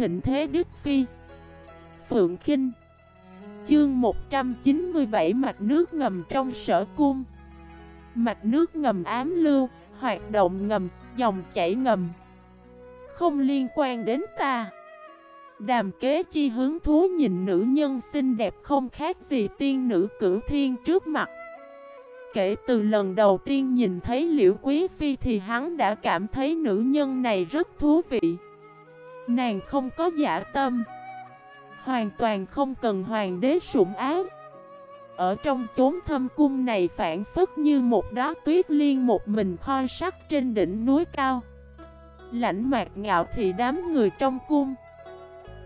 thịnh thế Đức Phi. Phượng Kinh. Chương 197 Mặt nước ngầm trong sở cung. Mặt nước ngầm ám lưu, hoạt động ngầm, dòng chảy ngầm. Không liên quan đến ta. Đàm kế chi hướng thú nhìn nữ nhân xinh đẹp không khác gì tiên nữ cửu thiên trước mặt. Kể từ lần đầu tiên nhìn thấy liễu quý phi thì hắn đã cảm thấy nữ nhân này rất thú vị. Nàng không có giả tâm. Hoàn toàn không cần hoàng đế sủng ác Ở trong chốn thâm cung này phản phất như một đá tuyết liên một mình khoi sắc trên đỉnh núi cao. Lãnh mạc ngạo thì đám người trong cung.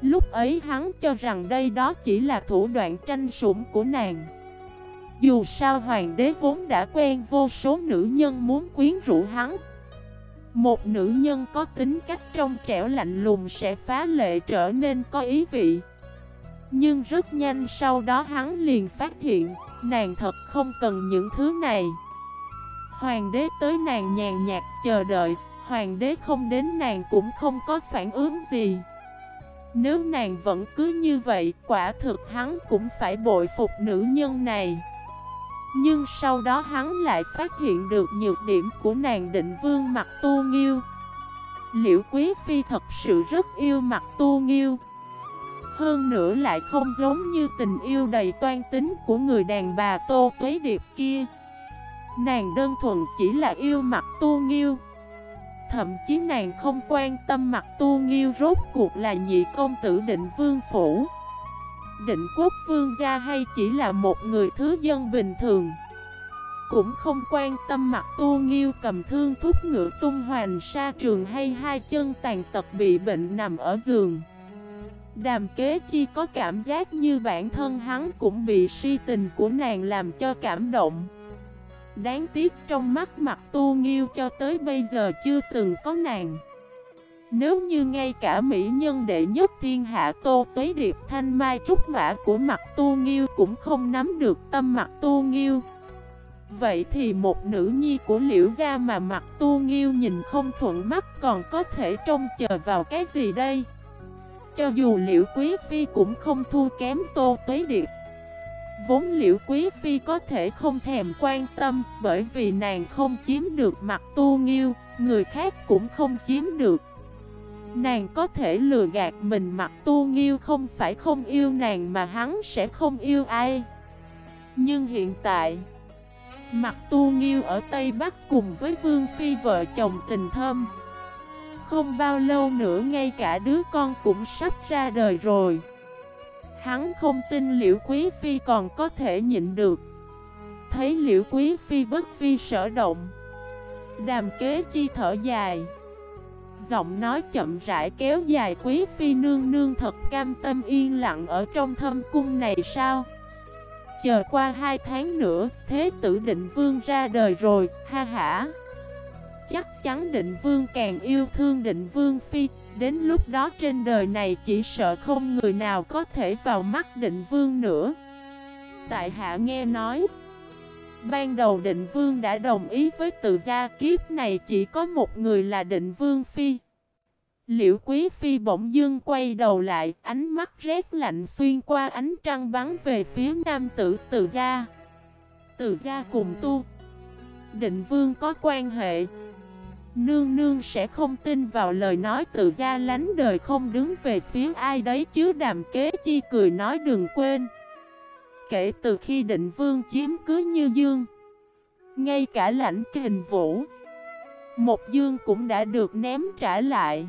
Lúc ấy hắn cho rằng đây đó chỉ là thủ đoạn tranh sủng của nàng. Dù sao hoàng đế vốn đã quen vô số nữ nhân muốn quyến rũ hắn. Một nữ nhân có tính cách trong trẻo lạnh lùng sẽ phá lệ trở nên có ý vị. Nhưng rất nhanh sau đó hắn liền phát hiện Nàng thật không cần những thứ này. Hoàng đế tới nàng nhàn nhạt chờ đợi Hoàng đế không đến nàng cũng không có phản ứng gì. Nếu nàng vẫn cứ như vậy, quả thực hắn cũng phải bội phục nữ nhân này. Nhưng sau đó hắn lại phát hiện được nhược điểm của nàng định vương mặt tu nghiêu. Liễu Quý Phi thật sự rất yêu mặt tu nghiêu. Hơn nữa lại không giống như tình yêu đầy toan tính của người đàn bà Tô Tuế Điệp kia. Nàng đơn thuần chỉ là yêu mặt tu nghiêu. Thậm chí nàng không quan tâm mặt tu nghiêu rốt cuộc là nhị công tử định vương phủ Định quốc vương gia hay chỉ là một người thứ dân bình thường. Cũng không quan tâm mặt tu nghiêu cầm thương thúc ngựa tung hoành sa trường hay hai chân tàn tật bị bệnh nằm ở giường. Đàm kế chi có cảm giác như bản thân hắn cũng bị si tình của nàng làm cho cảm động. Đáng tiếc trong mắt mặt tu nghiêu cho tới bây giờ chưa từng có nàng. Nếu như ngay cả mỹ nhân đệ nhất thiên hạ tô tuế điệp thanh mai trúc mã của mặt tu nghiêu cũng không nắm được tâm mặt tu nghiêu. Vậy thì một nữ nhi của liễu gia mà mặt tu nghiêu nhìn không thuận mắt còn có thể trông chờ vào cái gì đây? Cho dù liễu quý phi cũng không thua kém tô tuế điệp. Vốn liễu quý phi có thể không thèm quan tâm Bởi vì nàng không chiếm được mặt tu nghiêu, Người khác cũng không chiếm được. Nàng có thể lừa gạt mình mặc tu nghiêu không phải không yêu nàng mà hắn sẽ không yêu ai. Nhưng hiện tại Mặt tu nghiêu ở Tây Bắc cùng với Vương Phi vợ chồng tình thâm, Không bao lâu nữa ngay cả đứa con cũng sắp ra đời rồi. Hắn không tin Liễu Quý Phi còn có thể nhịn được. Thấy Liễu Quý Phi bất vi sở động, Đàm kế chi thở dài. Giọng nói chậm rãi kéo dài, Quý Phi nương nương thật cam tâm yên lặng ở trong thâm cung này sao? Chờ qua hai tháng nữa, Thế tử định vương ra đời rồi, Ha ha Chắc chắn định vương càng yêu thương định vương Phi, Đến lúc đó trên đời này chỉ sợ không người nào có thể vào mắt định vương nữa. Tại hạ nghe nói Ban đầu định vương đã đồng ý với tự gia kiếp này, chỉ có một người là định vương phi. Liễu quý phi bỗng dưng quay đầu lại, Ánh mắt rét lạnh xuyên qua ánh trăng bắn về phía nam tử tự gia. Tự gia cùng tu. Định vương có quan hệ. Nương nương sẽ không tin vào lời nói tự gia lánh đời không đứng về phía ai đấy, chứ đàm kế chi cười nói đừng quên. Kể từ khi định vương chiếm cứ như dương. Ngay cả lãnh kình vũ Một dương cũng đã được ném trả lại.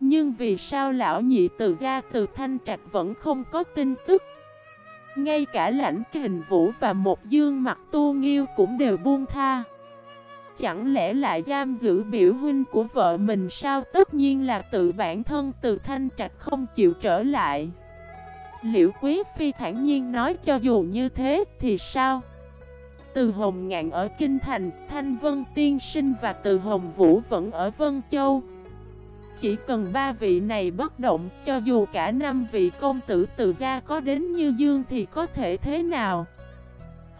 Nhưng vì sao lão nhị từ gia từ thanh trạch vẫn không có tin tức? Ngay cả lãnh kình vũ và một dương mặt tu nghiêu cũng đều buông tha. Chẳng lẽ lại giam giữ biểu huynh của vợ mình sao? Tất nhiên là tự bản thân từ thanh trạch không chịu trở lại. Liễu Quý Phi thản nhiên nói cho dù như thế thì sao? Từ Hồng Ngạn ở Kinh Thành, Thanh Vân Tiên Sinh và Từ Hồng Vũ vẫn ở Vân Châu. Chỉ cần ba vị này bất động cho dù cả năm vị công tử từ gia có đến như dương thì có thể thế nào?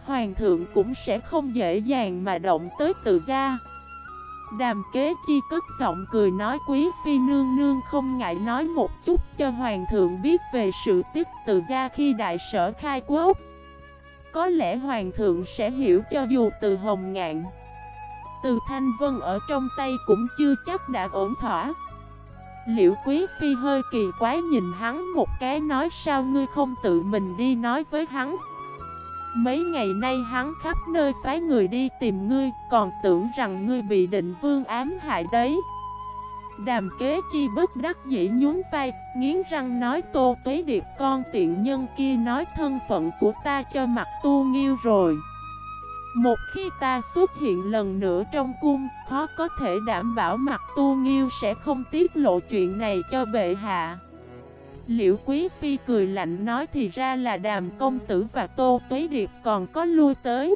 Hoàng thượng cũng sẽ không dễ dàng mà động tới Từ gia. Đàm kế chi cất giọng cười nói quý phi nương nương không ngại nói một chút cho hoàng thượng biết về sự tích từ gia khi đại sở khai quốc. Có lẽ hoàng thượng sẽ hiểu cho dù từ hồng ngạn, Từ thanh vân ở trong tay cũng chưa chắc đã ổn thỏa. Liệu quý phi hơi kỳ quái nhìn hắn một cái nói sao ngươi không tự mình đi nói với hắn. Mấy ngày nay hắn khắp nơi phái người đi tìm ngươi, Còn tưởng rằng ngươi bị định vương ám hại đấy. Đàm kế chi bất đắc dĩ nhún vai, Nghiến răng nói, tô tuế điệp, con tiện nhân kia nói thân phận của ta cho mặt tu nghiêu rồi. Một khi ta xuất hiện lần nữa trong cung, Khó có thể đảm bảo mặt tu nghiêu sẽ không tiết lộ chuyện này cho bệ hạ. Liễu Quý Phi cười lạnh nói thì ra là đàm công tử và tô tuế điệp còn có lui tới.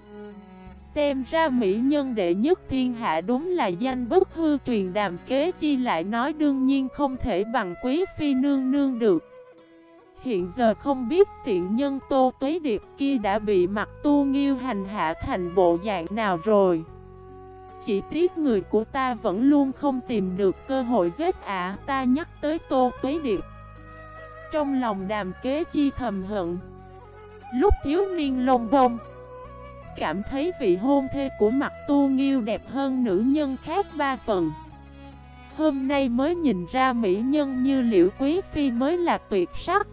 Xem ra mỹ nhân đệ nhất thiên hạ đúng là danh bất hư truyền đàm kế chi lại nói đương nhiên không thể bằng Quý Phi nương nương được. Hiện giờ không biết tiện nhân tô tuế điệp kia đã bị mặt tu nghiêu hành hạ thành bộ dạng nào rồi. Chỉ tiếc người của ta vẫn luôn không tìm được cơ hội giết à Ta nhắc tới tô tuế điệp trong lòng đàm kế chi thầm hận. Lúc thiếu niên lông bông, Cảm thấy vị hôn thê của mặt tu nghiêu đẹp hơn nữ nhân khác ba phần. Hôm nay mới nhìn ra mỹ nhân như liễu quý phi mới là tuyệt sắc.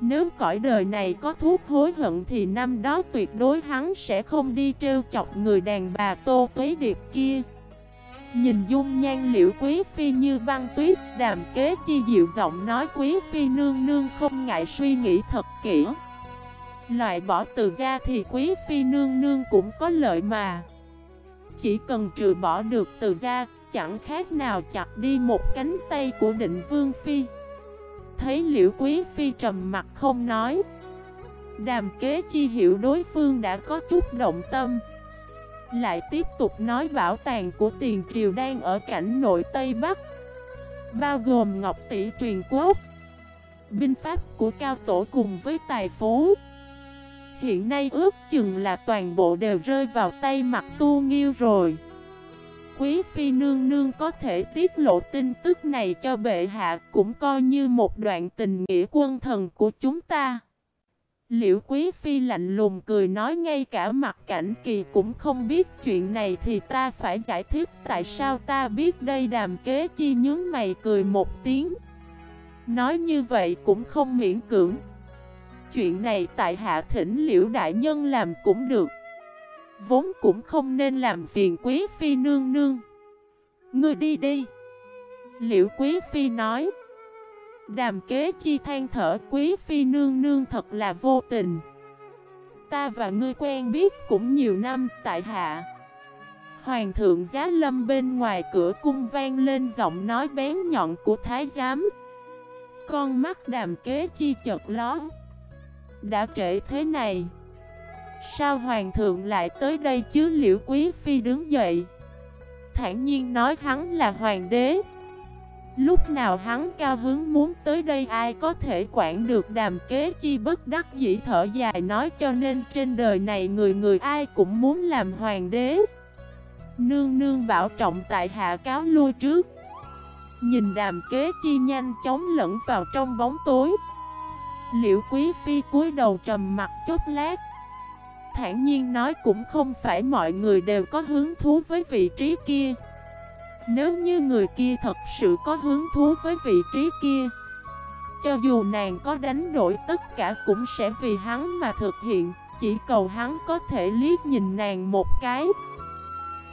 Nếu cõi đời này có thuốc hối hận thì năm đó tuyệt đối hắn sẽ không đi trêu chọc người đàn bà tô tuế điệp kia. Nhìn dung nhan liễu quý phi như băng tuyết, Đàm kế chi dịu giọng nói quý phi nương nương không ngại suy nghĩ thật kỹ. Loại bỏ từ ra thì quý phi nương nương cũng có lợi mà. Chỉ cần trừ bỏ được từ ra, Chẳng khác nào chặt đi một cánh tay của định vương phi. Thấy liễu quý phi trầm mặt không nói, Đàm kế chi hiểu đối phương đã có chút động tâm lại tiếp tục nói bảo tàng của tiền triều đang ở cảnh nội Tây Bắc, Bao gồm ngọc tỷ truyền quốc, Binh pháp của cao tổ cùng với tài phú. Hiện nay ước chừng là toàn bộ đều rơi vào tay mặt tu nghiêu rồi. Quý phi nương nương có thể tiết lộ tin tức này cho bệ hạ Cũng coi như một đoạn tình nghĩa quân thần của chúng ta. Liễu Quý Phi lạnh lùng cười nói ngay cả mặt cảnh kỳ cũng không biết chuyện này thì ta phải giải thích tại sao ta biết đây đàm kế chi nhướng mày cười một tiếng. Nói như vậy cũng không miễn cưỡng. Chuyện này tại hạ thỉnh Liễu Đại Nhân làm cũng được. Vốn cũng không nên làm phiền Quý Phi nương nương. Ngươi đi đi. Liễu Quý Phi nói. Đàm kế chi than thở, quý phi nương nương thật là vô tình. Ta và ngươi quen biết cũng nhiều năm, tại hạ. Hoàng thượng giá lâm bên ngoài cửa cung vang lên giọng nói bén nhọn của thái giám. Con mắt đàm kế chi chật ló. Đã trễ thế này, Sao hoàng thượng lại tới đây chứ, liễu quý phi đứng dậy? Thản nhiên nói hắn là hoàng đế. Lúc nào hắn cao hứng muốn tới đây ai có thể quản được đàm kế chi bất đắc dĩ thở dài nói cho nên trên đời này người người ai cũng muốn làm hoàng đế. Nương nương bảo trọng tại hạ cáo lui trước. Nhìn đàm kế chi nhanh chóng lẫn vào trong bóng tối. Liệu quý phi cúi đầu trầm mặt chốc lát. Thản nhiên nói cũng không phải mọi người đều có hứng thú với vị trí kia nếu như người kia thật sự có hứng thú với vị trí kia, Cho dù nàng có đánh đổi tất cả cũng sẽ vì hắn mà thực hiện. Chỉ cầu hắn có thể liếc nhìn nàng một cái.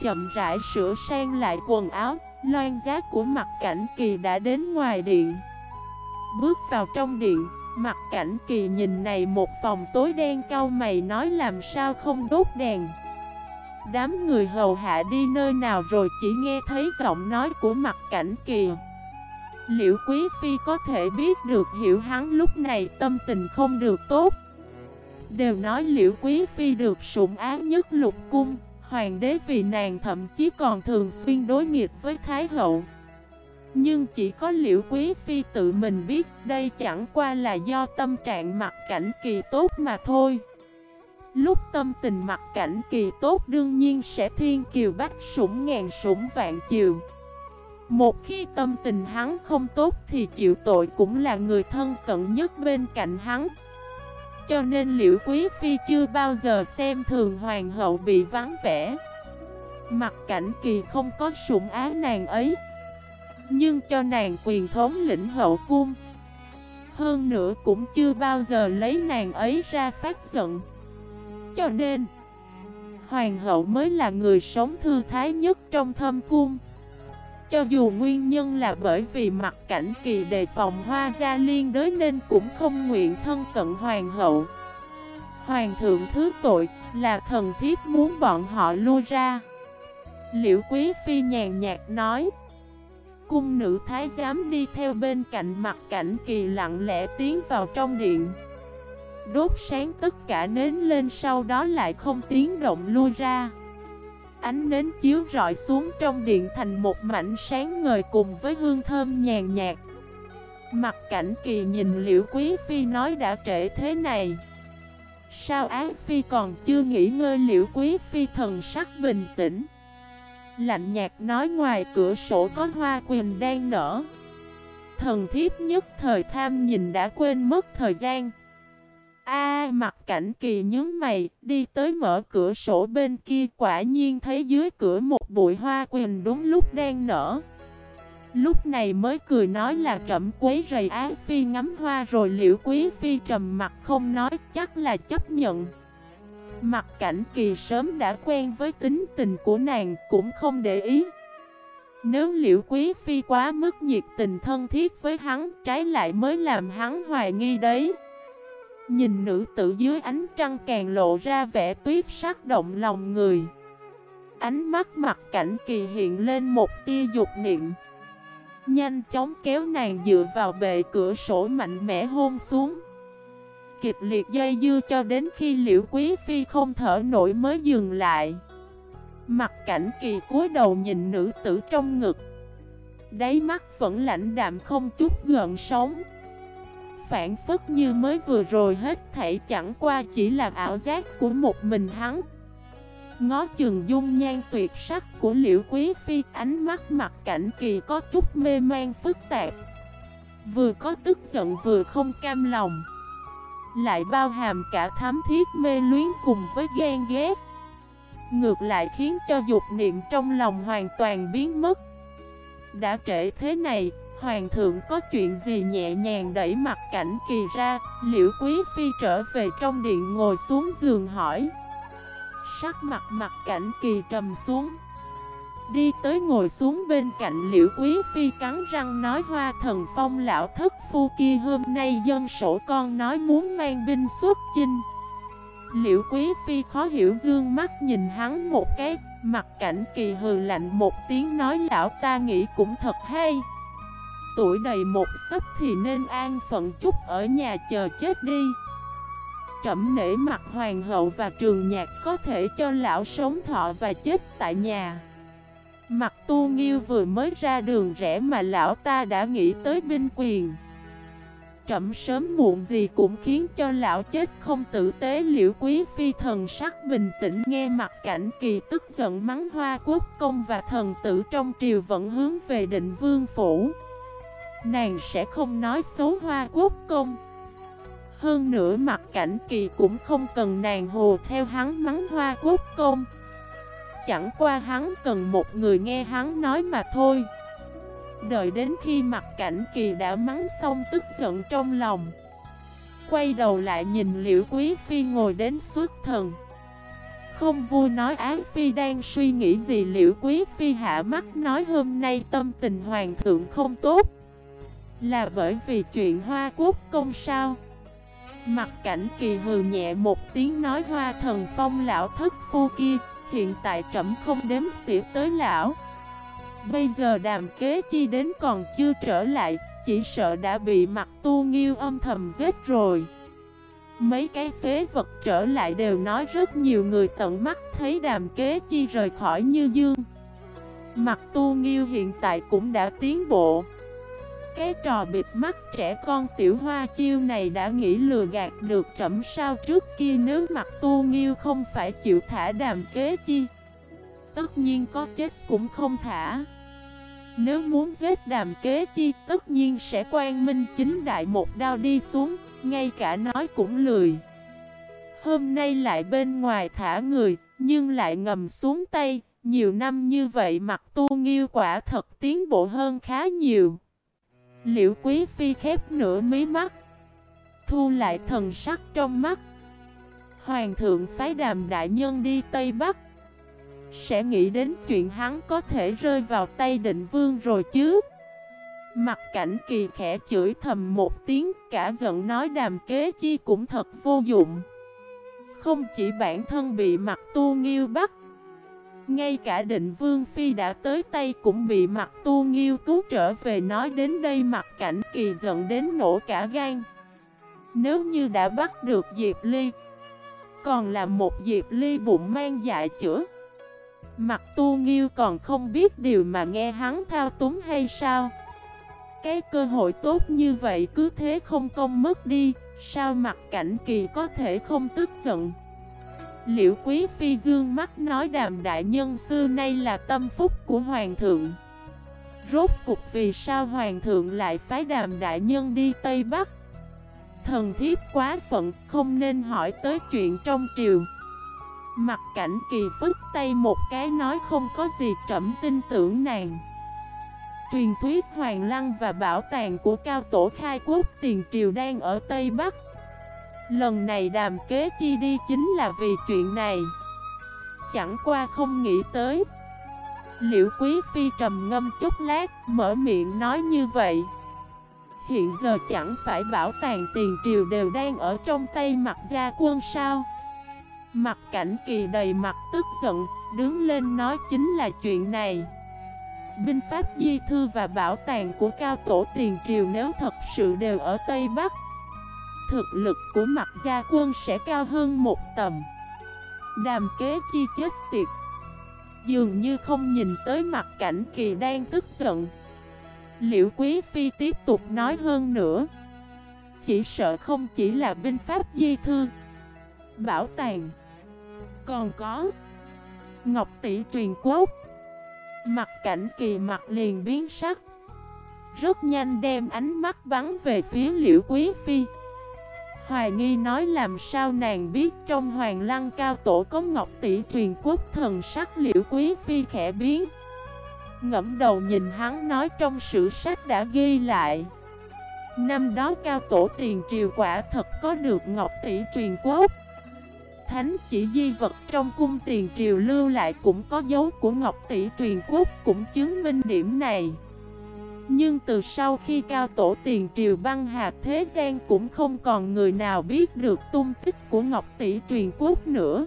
Chậm rãi sửa sang lại quần áo, Loan giác của mặt cảnh kỳ đã đến ngoài điện. Bước vào trong điện, Mặt cảnh kỳ nhìn này một phòng tối đen cau mày nói làm sao không đốt đèn. Đám người hầu hạ đi nơi nào rồi chỉ nghe thấy giọng nói của mặt cảnh kìa. Liệu quý phi có thể biết được hiểu hắn lúc này tâm tình không được tốt. Đều nói liễu quý phi được sủng ác nhất lục cung, Hoàng đế vì nàng thậm chí còn thường xuyên đối nghịch với Thái hậu. Nhưng chỉ có liễu quý phi tự mình biết, đây chẳng qua là do tâm trạng mặt cảnh kỳ tốt mà thôi. Lúc tâm tình mặt cảnh kỳ tốt đương nhiên sẽ thiên kiều bách sủng ngàn sủng vạn chiều. Một khi tâm tình hắn không tốt thì chịu tội cũng là người thân cận nhất bên cạnh hắn. Cho nên liễu quý phi chưa bao giờ xem thường hoàng hậu bị vắng vẻ. Mặt cảnh kỳ không có sủng á nàng ấy. Nhưng cho nàng quyền thống lĩnh hậu cung, Hơn nữa cũng chưa bao giờ lấy nàng ấy ra phát giận. Cho nên, Hoàng hậu mới là người sống thư thái nhất trong thâm cung. Cho dù nguyên nhân là bởi vì mặt cảnh kỳ đề phòng hoa gia liên đới nên cũng không nguyện thân cận hoàng hậu. Hoàng thượng thứ tội là thần thiếp muốn bọn họ lui ra. Liễu Quý Phi nhàn nhạt nói, Cung nữ thái giám đi theo bên cạnh mặt cảnh kỳ lặng lẽ tiến vào trong điện. Đốt sáng tất cả nến lên sau đó lại không tiếng động lui ra. Ánh nến chiếu rọi xuống trong điện thành một mảnh sáng ngời cùng với hương thơm nhàn nhạt. Mặt cảnh kỳ nhìn liễu quý phi nói đã trễ thế này. Sao ái phi còn chưa nghỉ ngơi? Liễu quý phi thần sắc bình tĩnh. Lạnh nhạt nói ngoài cửa sổ có hoa quyền đang nở. Thần thiếp nhất thời tham nhìn đã quên mất thời gian. A mặt cảnh kỳ nhớ mày, Đi tới mở cửa sổ bên kia, Quả nhiên thấy dưới cửa một bụi hoa quỳnh đúng lúc đang nở. Lúc này mới cười nói là trẩm quấy rầy Á Phi ngắm hoa rồi liễu quý Phi trầm mặt không nói, chắc là chấp nhận. Mặt cảnh kỳ sớm đã quen với tính tình của nàng, cũng không để ý. Nếu liễu quý phi quá mức nhiệt tình thân thiết với hắn, Trái lại mới làm hắn hoài nghi đấy. Nhìn nữ tử dưới ánh trăng càng lộ ra vẻ tuyết sắc động lòng người. Ánh mắt mặt cảnh kỳ hiện lên một tia dục niệm. Nhanh chóng kéo nàng dựa vào bệ cửa sổ mạnh mẽ hôn xuống. Kịch liệt dây dưa cho đến khi liễu quý phi không thở nổi mới dừng lại. Mặt cảnh kỳ cúi đầu nhìn nữ tử trong ngực. Đáy mắt vẫn lạnh đạm không chút gợn sóng. Phản phất như mới vừa rồi hết thảy chẳng qua chỉ là ảo giác của một mình hắn. Ngó chừng dung nhan tuyệt sắc của liễu quý phi Ánh mắt mặt cảnh kỳ có chút mê man phức tạp. Vừa có tức giận vừa không cam lòng. Lại bao hàm cả thám thiết mê luyến cùng với ghen ghét. Ngược lại khiến cho dục niệm trong lòng hoàn toàn biến mất. Đã trễ thế này, hoàng thượng có chuyện gì nhẹ nhàng đẩy mặt cảnh kỳ ra? Liễu quý phi trở về trong điện ngồi xuống giường hỏi. Sắc mặt mặt cảnh kỳ trầm xuống. Đi tới ngồi xuống bên cạnh liễu quý phi cắn răng nói, hoa thần phong lão thất phu kia hôm nay dân sổ con nói muốn mang binh xuất chinh. Liễu quý phi khó hiểu dương mắt nhìn hắn một cái. Mặt cảnh kỳ hừ lạnh một tiếng nói, lão ta nghĩ cũng thật hay. Tuổi đầy một sắp thì nên an phận chút ở nhà chờ chết đi. Trẩm nể mặt hoàng hậu và trường nhạc có thể cho lão sống thọ và chết tại nhà. Mặt tu nghiêu vừa mới ra đường rẽ mà lão ta đã nghĩ tới binh quyền. Trẩm sớm muộn gì cũng khiến cho lão chết không tử tế liễu quý phi thần sắc bình tĩnh nghe mặt cảnh kỳ tức giận mắng hoa quốc công và thần tử trong triều vẫn hướng về định vương phủ. Nàng sẽ không nói xấu hoa quốc công. Hơn nữa mặt cảnh kỳ cũng không cần nàng hồ theo hắn mắng hoa quốc công. Chẳng qua hắn cần một người nghe hắn nói mà thôi. Đợi đến khi mặt cảnh kỳ đã mắng xong tức giận trong lòng, Quay đầu lại nhìn liễu quý phi ngồi đến suốt thần. Không vui nói ái phi đang suy nghĩ gì liễu quý phi hạ mắt nói hôm nay tâm tình hoàng thượng không tốt. Là bởi vì chuyện hoa quốc công sao? Mặt cảnh kỳ hừ nhẹ một tiếng nói hoa thần phong lão thất phu kia, Hiện tại trẫm không đếm xỉa tới lão. Bây giờ đàm kế chi đến còn chưa trở lại, Chỉ sợ đã bị mặt tu nghiêu âm thầm giết rồi. Mấy cái phế vật trở lại đều nói rất nhiều người tận mắt thấy đàm kế chi rời khỏi như dương. Mặt tu nghiêu hiện tại cũng đã tiến bộ. Cái trò bịt mắt trẻ con tiểu hoa chiêu này đã nghĩ lừa gạt được trẫm sao trước kia nếu mặt tu nghiêu không phải chịu thả đàm kế chi? Tất nhiên có chết cũng không thả. Nếu muốn giết đàm kế chi, tất nhiên sẽ quan minh chính đại một đao đi xuống, Ngay cả nói cũng lười. Hôm nay lại bên ngoài thả người, Nhưng lại ngầm xuống tay, Nhiều năm như vậy mặt tu nghiêu quả thật tiến bộ hơn khá nhiều. Liễu quý phi khép nửa mí mắt, Thu lại thần sắc trong mắt. Hoàng thượng phái đàm đại nhân đi Tây Bắc. Sẽ nghĩ đến chuyện hắn có thể rơi vào tay định vương rồi chứ? Mặt cảnh kỳ khẽ chửi thầm một tiếng, Cả giận nói đàm kế chi cũng thật vô dụng. Không chỉ bản thân bị mặt tu nghiêu bắt ngay cả định vương phi đã tới tay cũng bị mặt tu nghiêu cứu trở về nói đến đây mặt cảnh kỳ giận đến nổ cả gan. Nếu như đã bắt được Diệp Ly, Còn là một Diệp Ly bụng mang dạ chữa. Mặt tu nghiêu còn không biết điều mà nghe hắn thao túng hay sao? Cái cơ hội tốt như vậy cứ thế không công mất đi, Sao mặt cảnh kỳ có thể không tức giận? Liễu Quý Phi dương mắt nói đàm đại nhân xưa nay là tâm phúc của Hoàng thượng. Rốt cục vì sao Hoàng thượng lại phái đàm đại nhân đi Tây Bắc? Thần thiếp quá phận, không nên hỏi tới chuyện trong triều. Mặt cảnh kỳ phức tay một cái nói không có gì trẫm tin tưởng nàng. Truyền thuyết Hoàng Lăng và bảo tàng của cao tổ khai quốc tiền triều đang ở Tây Bắc. Lần này đàm kế chi đi chính là vì chuyện này. Chẳng qua không nghĩ tới. Liệu Quý Phi trầm ngâm chút lát, Mở miệng nói như vậy. Hiện giờ chẳng phải bảo tàng tiền triều đều đang ở trong tay mặt gia quân sao? Mặt cảnh kỳ đầy mặt tức giận, Đứng lên nói chính là chuyện này. Binh pháp di thư và bảo tàng của cao tổ tiền triều nếu thật sự đều ở Tây Bắc thực lực của mặt gia quân sẽ cao hơn một tầm. Đàm kế chi chết tiệt Dường như không nhìn tới mặt cảnh kỳ đang tức giận. Liễu Quý Phi tiếp tục nói hơn nữa. Chỉ sợ không chỉ là binh pháp di thư, Bảo tàng. Còn có Ngọc tỷ truyền quốc. Mặt cảnh kỳ mặt liền biến sắc. Rất nhanh đem ánh mắt bắn về phía liễu quý phi. Hoài nghi nói làm sao nàng biết trong hoàng lăng cao tổ có ngọc tỷ truyền quốc thần sắc liễu quý phi khẽ biến. Ngẫm đầu nhìn hắn nói trong sử sách đã ghi lại. Năm đó cao tổ tiền triều quả thật có được ngọc tỷ truyền quốc. Thánh chỉ di vật trong cung tiền triều lưu lại cũng có dấu của ngọc tỷ truyền quốc cũng chứng minh điểm này nhưng từ sau khi cao tổ tiền triều băng hạt thế gian cũng không còn người nào biết được tung tích của Ngọc Tỷ truyền quốc nữa.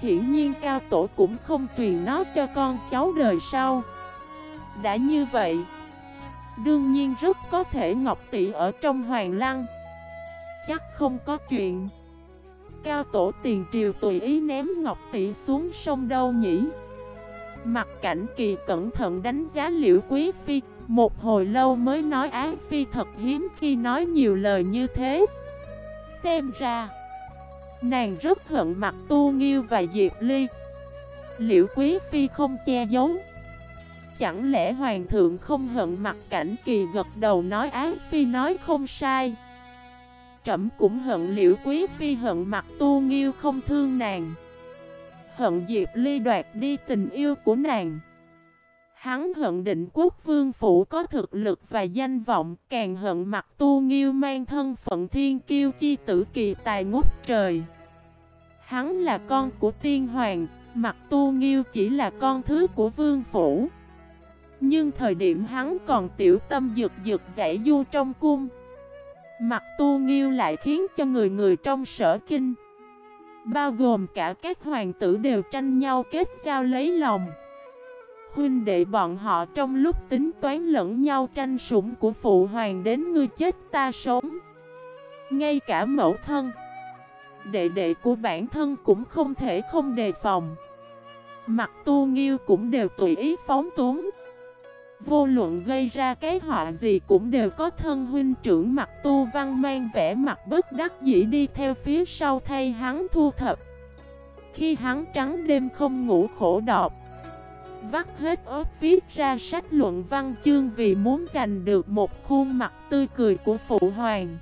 Hiển nhiên cao tổ cũng không truyền nó cho con cháu đời sau. Đã như vậy, Đương nhiên rất có thể Ngọc Tỷ ở trong hoàng lăng. Chắc không có chuyện. Cao tổ tiền triều tùy ý ném Ngọc Tỷ xuống sông đâu nhỉ Mặt cảnh kỳ cẩn thận đánh giá liễu quý phi một hồi lâu mới nói Ái Phi thật hiếm khi nói nhiều lời như thế. Xem ra, Nàng rất hận mặt Tu Nghiêu và Diệp Ly. Liệu Quý Phi không che giấu. Chẳng lẽ Hoàng thượng không hận mặt cảnh kỳ gật đầu nói Ái Phi nói không sai? Trẩm cũng hận Liễu Quý Phi hận mặt Tu Nghiêu không thương nàng. Hận Diệp Ly đoạt đi tình yêu của nàng. Hắn hận định quốc vương phủ có thực lực và danh vọng, càng hận mặt tu nghiêu mang thân phận thiên kiêu chi tử kỳ tài ngút trời. Hắn là con của tiên hoàng, mặt tu nghiêu chỉ là con thứ của vương phủ. Nhưng thời điểm hắn còn tiểu tâm dược dược giải du trong cung. Mặt tu nghiêu lại khiến cho người người trong sở kinh Bao gồm cả các hoàng tử đều tranh nhau kết giao lấy lòng Huynh đệ bọn họ trong lúc tính toán lẫn nhau tranh sủng của phụ hoàng đến ngươi chết ta sống. Ngay cả mẫu thân, Đệ đệ của bản thân cũng không thể không đề phòng. Mặt tu nghiêu cũng đều tùy ý phóng túng. Vô luận gây ra cái họa gì cũng đều có thân huynh trưởng mặt tu văn mang vẻ mặt bất đắc dĩ đi theo phía sau thay hắn thu thập. Khi hắn trắng đêm không ngủ khổ đọc Vắt hết ớt viết ra sách luận văn chương vì muốn giành được một khuôn mặt tươi cười của phụ hoàng.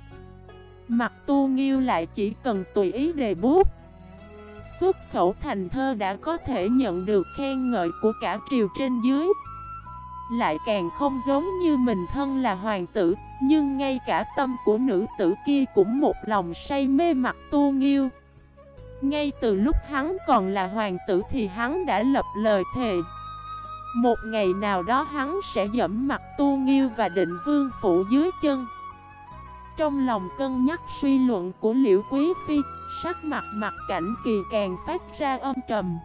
Mặt tu nghiêu lại chỉ cần tùy ý đề bút. Xuất khẩu thành thơ đã có thể nhận được khen ngợi của cả triều trên dưới. Lại càng không giống như mình thân là hoàng tử, Nhưng ngay cả tâm của nữ tử kia cũng một lòng say mê mặt tu nghiêu. Ngay từ lúc hắn còn là hoàng tử thì hắn đã lập lời thề. Một ngày nào đó hắn sẽ dẫm mặt tu nghiêu và định vương phủ dưới chân. Trong lòng cân nhắc suy luận của Liễu Quý Phi, Sắc mặt mặt cảnh kỳ càng phát ra âm trầm.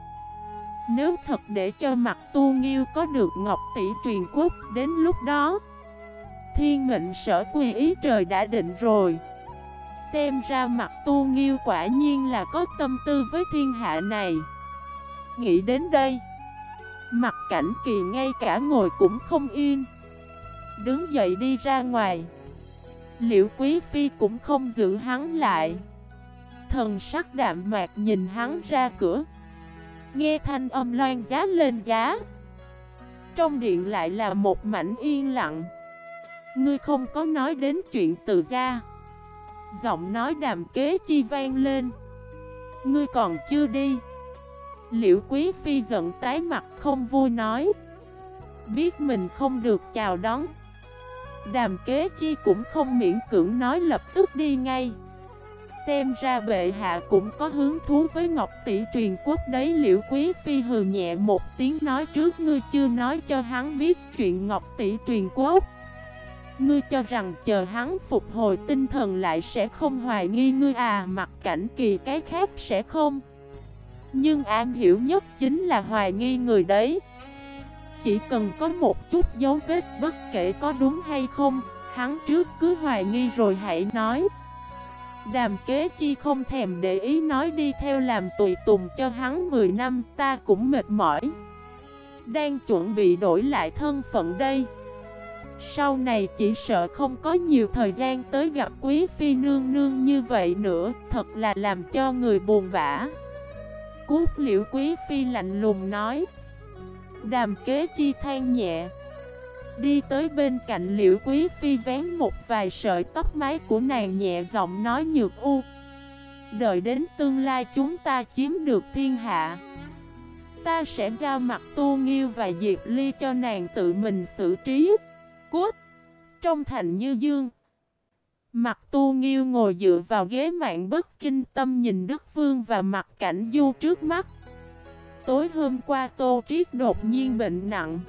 Nếu thật để cho mặt tu nghiêu có được ngọc tỷ truyền quốc, đến lúc đó, Thiên mệnh sở quy ý trời đã định rồi. Xem ra mặt tu nghiêu quả nhiên là có tâm tư với thiên hạ này. Nghĩ đến đây Mặt cảnh kỳ ngay cả ngồi cũng không yên. Đứng dậy đi ra ngoài. Liệu quý phi cũng không giữ hắn lại. Thần sắc đạm mạc nhìn hắn ra cửa. Nghe thanh âm loan giá lên giá. Trong điện lại là một mảnh yên lặng. Ngươi không có nói đến chuyện từ gia. Giọng nói đàm kế chi vang lên. Ngươi còn chưa đi. Liễu quý phi giận tái mặt không vui nói. Biết mình không được chào đón. Đàm kế chi cũng không miễn cưỡng nói lập tức đi ngay. Xem ra bệ hạ cũng có hứng thú với Ngọc Tỷ truyền quốc đấy. Liễu Quý Phi hừ nhẹ một tiếng nói trước, ngươi chưa nói cho hắn biết chuyện Ngọc Tỷ truyền quốc. Ngươi cho rằng chờ hắn phục hồi tinh thần lại sẽ không hoài nghi ngươi à Mặt cảnh kỳ cái khác sẽ không? Nhưng am hiểu nhất chính là hoài nghi người đấy. Chỉ cần có một chút dấu vết bất kể có đúng hay không, Hắn trước cứ hoài nghi rồi hãy nói. Đàm kế chi không thèm để ý nói đi theo làm tùy tùng cho hắn 10 năm, ta cũng mệt mỏi. Đang chuẩn bị đổi lại thân phận đây. Sau này chỉ sợ không có nhiều thời gian tới gặp quý phi nương nương như vậy nữa, Thật là làm cho người buồn vã Cút liễu quý phi lạnh lùng nói. Đàm kế chi than nhẹ. Đi tới bên cạnh liễu quý phi vén một vài sợi tóc mái của nàng nhẹ giọng nói nhược u. Đợi đến tương lai chúng ta chiếm được thiên hạ. Ta sẽ giao mặt tu nghiêu và diệp ly cho nàng tự mình xử trí. Cút Trong thành như dương Mặt tu nghiêu ngồi dựa vào ghế mạng bất kinh, tâm nhìn Đức Vương và mặt cảnh du trước mắt. Tối hôm qua Tô Triết đột nhiên bệnh nặng.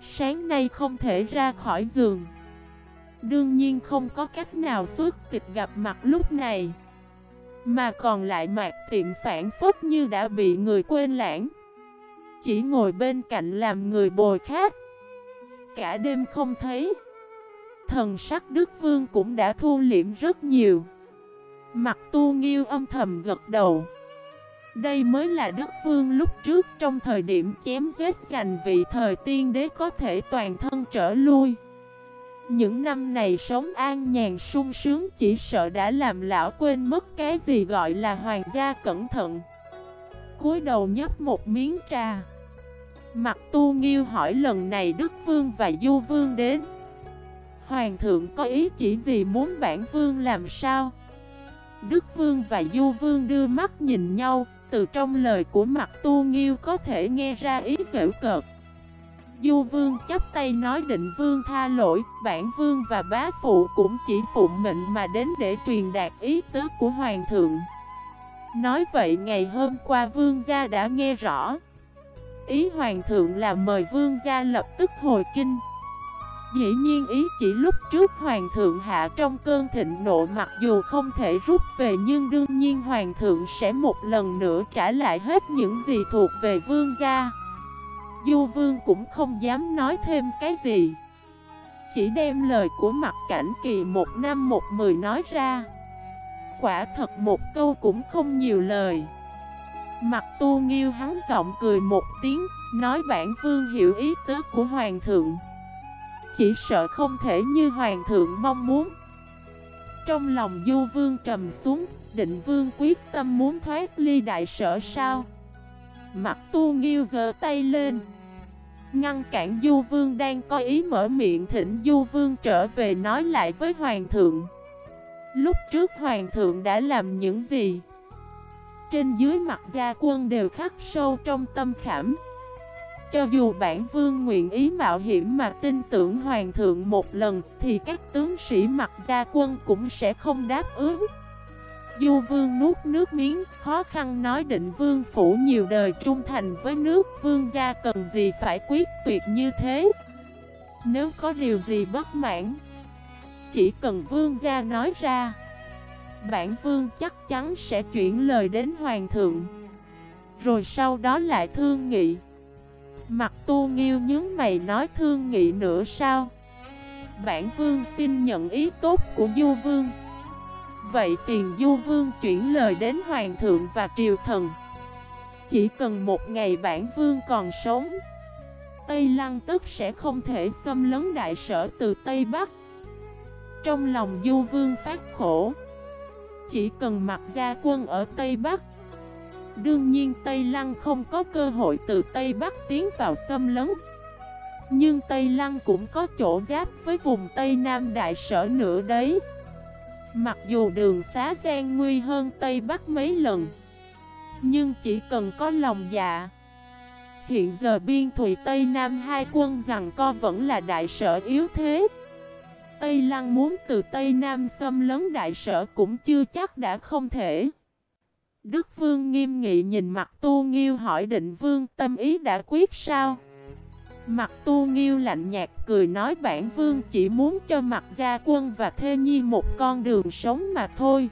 Sáng nay không thể ra khỏi giường. Đương nhiên không có cách nào xuất tịch gặp mặt lúc này. Mà còn lại mạc tiện phản phất như đã bị người quên lãng. Chỉ ngồi bên cạnh làm người bồi khác Cả đêm không thấy. Thần sắc Đức Vương cũng đã thu liễm rất nhiều Mặt tu nghiêu âm thầm gật đầu đây mới là Đức Vương lúc trước trong thời điểm chém giết giành vị thời tiên đế có thể toàn thân trở lui. Những năm này sống an nhàn sung sướng chỉ sợ đã làm lão quên mất cái gì gọi là hoàng gia cẩn thận. cúi đầu nhấp một miếng trà. Mặt tu nghiêu hỏi lần này Đức Vương và Du Vương đến. Hoàng thượng có ý chỉ gì muốn bản vương làm sao? Đức Vương và Du Vương đưa mắt nhìn nhau, từ trong lời của mặt tu nghiêu có thể nghe ra ý dễu cợt. Du vương chắp tay nói định vương tha lỗi Bản vương và bá phụ cũng chỉ phụng mệnh mà đến để truyền đạt ý tứ của hoàng thượng. Nói vậy ngày hôm qua vương gia đã nghe rõ. Ý hoàng thượng là mời vương gia lập tức hồi kinh. Dĩ nhiên ý chỉ lúc trước Hoàng thượng hạ trong cơn thịnh nộ mặc dù không thể rút về nhưng đương nhiên Hoàng thượng sẽ một lần nữa trả lại hết những gì thuộc về vương gia. Du vương cũng không dám nói thêm cái gì. Chỉ đem lời của mặt cảnh kỳ một năm một mười nói ra. Quả thật một câu cũng không nhiều lời. Mặt tu nghiêu hắn giọng cười một tiếng, nói bản vương hiểu ý tứ của Hoàng thượng. Chỉ sợ không thể như hoàng thượng mong muốn. Trong lòng du vương trầm xuống, Định vương quyết tâm muốn thoát ly đại sở sao? Mặt tu nghiêu giơ tay lên. Ngăn cản du vương đang có ý mở miệng thỉnh du vương trở về nói lại với hoàng thượng. Lúc trước hoàng thượng đã làm những gì? Trên dưới mặt gia quân đều khắc sâu trong tâm khảm cho dù bản vương nguyện ý mạo hiểm mà tin tưởng hoàng thượng một lần, Thì các tướng sĩ mặc gia quân cũng sẽ không đáp ứng. Du vương nuốt nước miếng, khó khăn nói định vương phủ nhiều đời trung thành với nước, Vương gia cần gì phải quyết tuyệt như thế? Nếu có điều gì bất mãn, Chỉ cần vương gia nói ra, Bản vương chắc chắn sẽ chuyển lời đến hoàng thượng. Rồi sau đó lại thương nghị. Mặt tu nghiêu nhướng mày nói thương nghị nữa sao? Bản vương xin nhận ý tốt của du vương. Vậy phiền du vương chuyển lời đến hoàng thượng và triều thần. Chỉ cần một ngày bản vương còn sống, Tây Lăng tức sẽ không thể xâm lấn đại sở từ Tây Bắc. Trong lòng du vương phát khổ, Chỉ cần mặc gia quân ở Tây Bắc Đương nhiên Tây Lăng không có cơ hội từ Tây Bắc tiến vào xâm lấn. Nhưng Tây Lăng cũng có chỗ giáp với vùng Tây Nam Đại Sở nữa đấy. Mặc dù đường xá gian nguy hơn Tây Bắc mấy lần, Nhưng chỉ cần có lòng dạ. Hiện giờ biên thủy Tây Nam hai quân rằng co vẫn là đại sở yếu thế. Tây Lăng muốn từ Tây Nam xâm lấn đại sở cũng chưa chắc đã không thể. Đức Vương nghiêm nghị nhìn mặt tu nghiêu hỏi định Vương tâm ý đã quyết sao? Mặt tu nghiêu lạnh nhạt cười nói bản Vương chỉ muốn cho mặt gia quân và thê nhi một con đường sống mà thôi.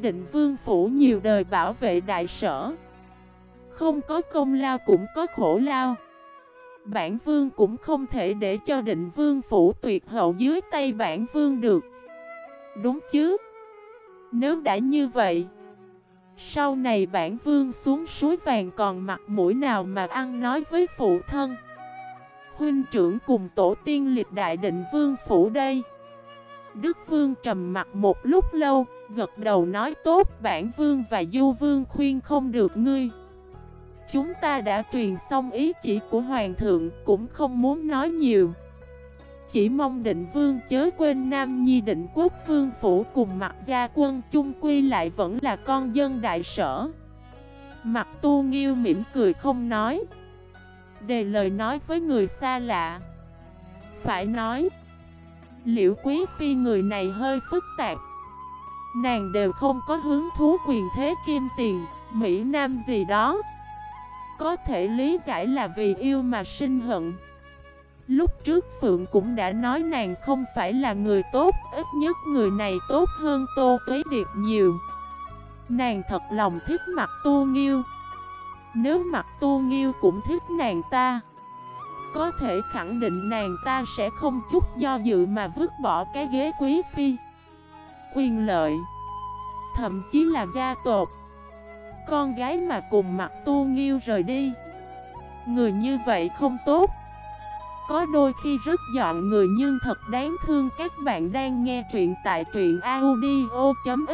Định Vương phủ nhiều đời bảo vệ đại sở. Không có công lao cũng có khổ lao. Bản Vương cũng không thể để cho định Vương phủ tuyệt hậu dưới tay bản Vương được. Đúng chứ? Nếu đã như vậy sau này bản vương xuống suối vàng còn mặt mũi nào mà ăn nói với phụ thân? Huynh trưởng cùng tổ tiên liệt đại định vương phủ đây. Đức vương trầm mặt một lúc lâu, Gật đầu nói tốt, bản vương và du vương khuyên không được ngươi. Chúng ta đã truyền xong ý chỉ của hoàng thượng, Cũng không muốn nói nhiều chỉ mong định vương chớ quên Nam Nhi định quốc vương phủ cùng mặt gia quân chung quy lại vẫn là con dân đại sở. Mặt tu nghiêu mỉm cười không nói. Đề lời nói với người xa lạ. Phải nói liệu quý phi người này hơi phức tạp. Nàng đều không có hứng thú quyền thế kim tiền, Mỹ Nam gì đó. Có thể lý giải là vì yêu mà sinh hận. Lúc trước Phượng cũng đã nói nàng không phải là người tốt, Ít nhất người này tốt hơn Tô Tuế Điệp nhiều. Nàng thật lòng thích mặt tu nghiêu. Nếu mặt tu nghiêu cũng thích nàng ta, Có thể khẳng định nàng ta sẽ không chút do dự mà vứt bỏ cái ghế quý phi. Quyền lợi, Thậm chí là gia tộc. Con gái mà cùng mặt tu nghiêu rời đi, Người như vậy không tốt có đôi khi rất dọn người nhưng thật đáng thương các bạn đang nghe truyện tại truyện audio.fif